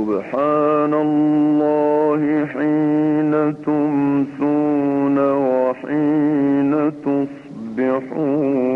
سبحان الله حين تمسون وحين تصبحون.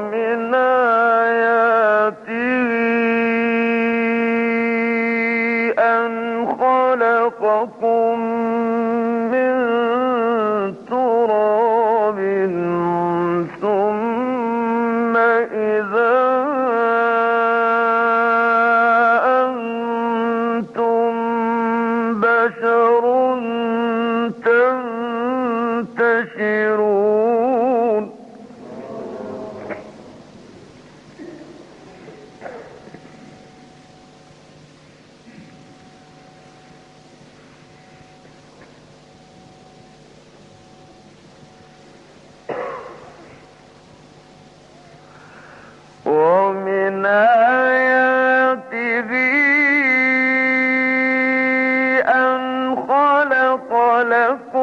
من خلقوا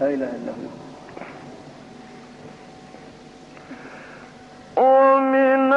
لا إله إلا هو. ومن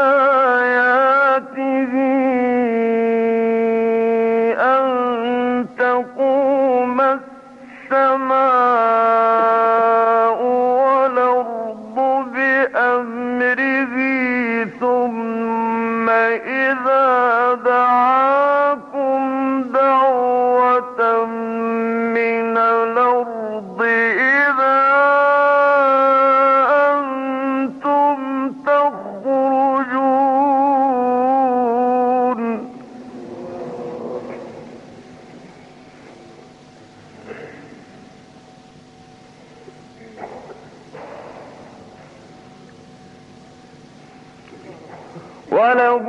وله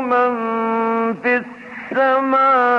من في السماوات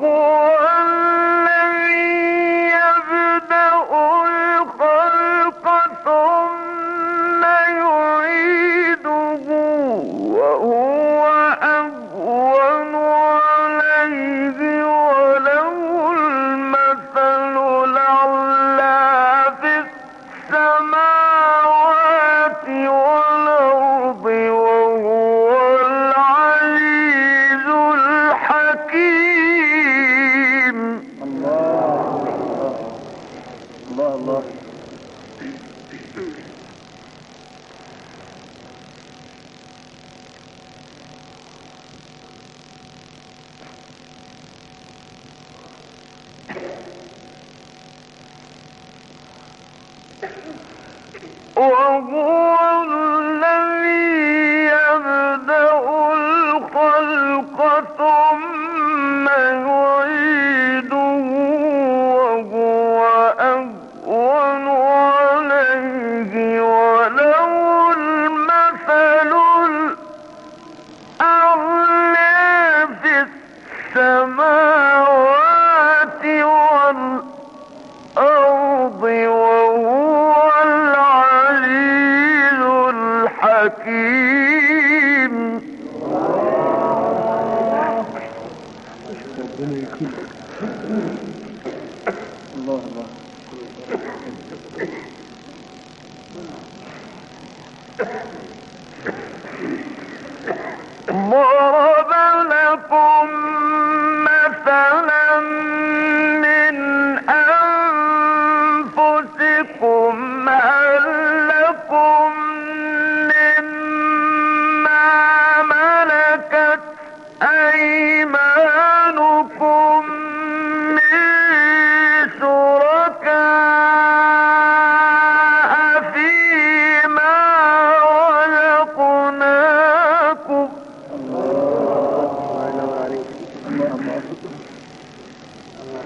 Lord. Allah Allah.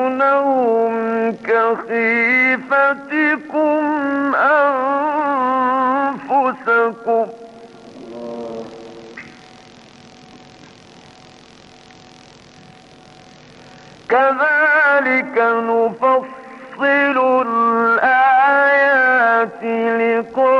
تخافونهم كخيفتكم أنفسكم. كذلك نفصل الآيات لقوم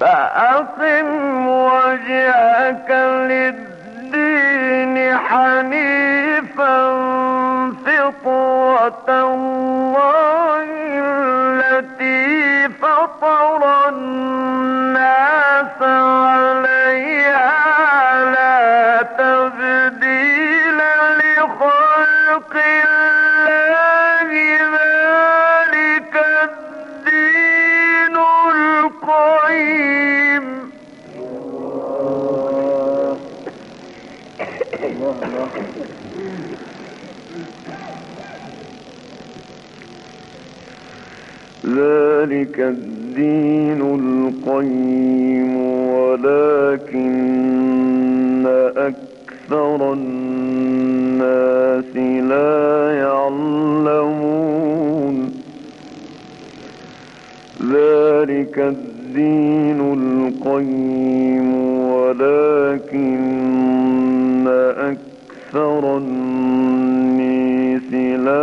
فأقم وجهك للدين حنيفا فطرة الله التي فطر الناس عليها ذلك الدين القيم ولكن أكثر الناس لا يعلمون. ذلك الدين القيم ولكن أكثر الناس لا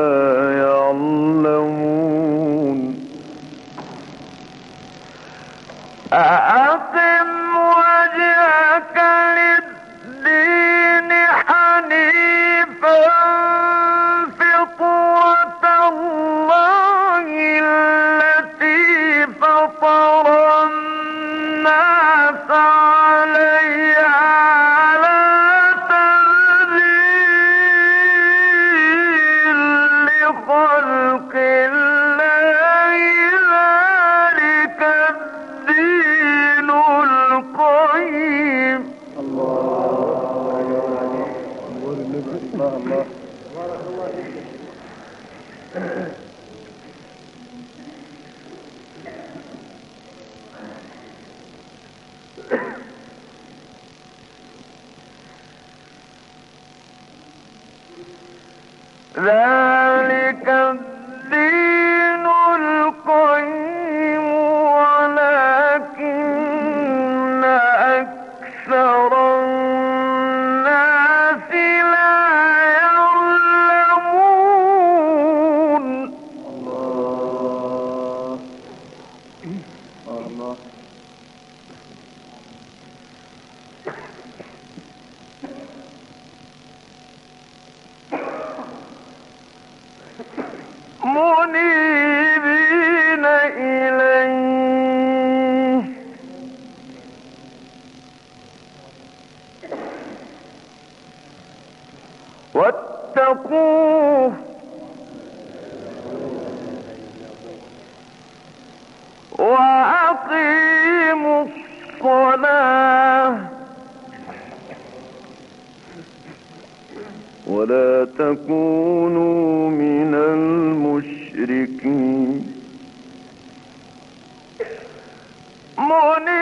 মনে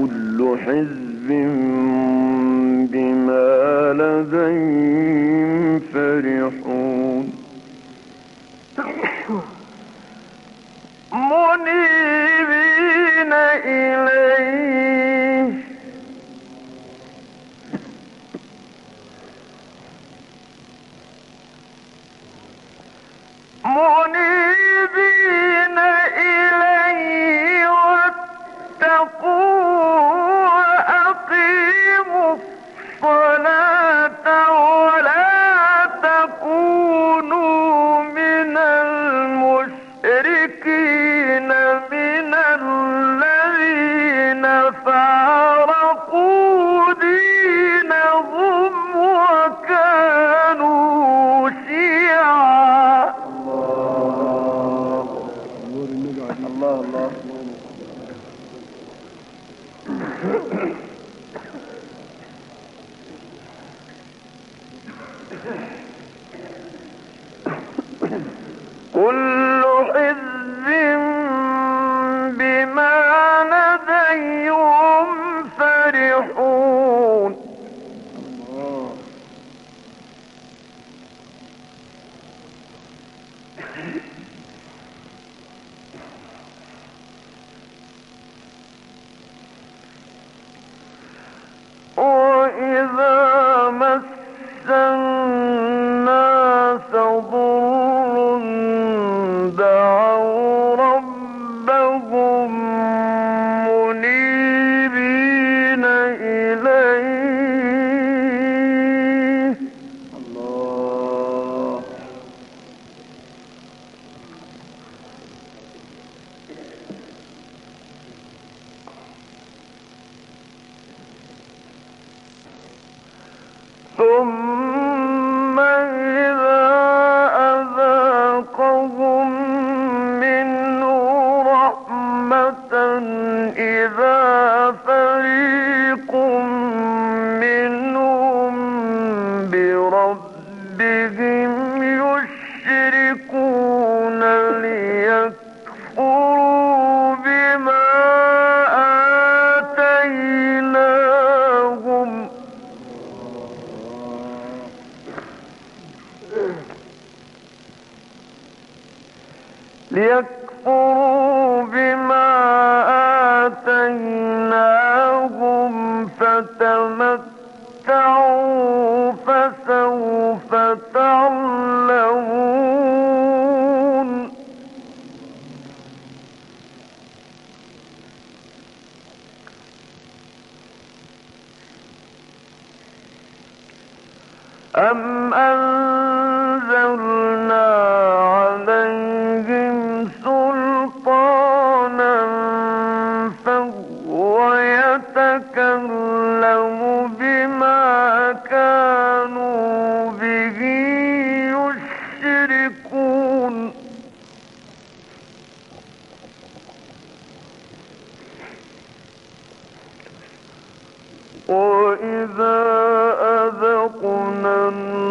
كل حزب بما لديهم فرحون. ليكفروا وإذا أذقنا الناس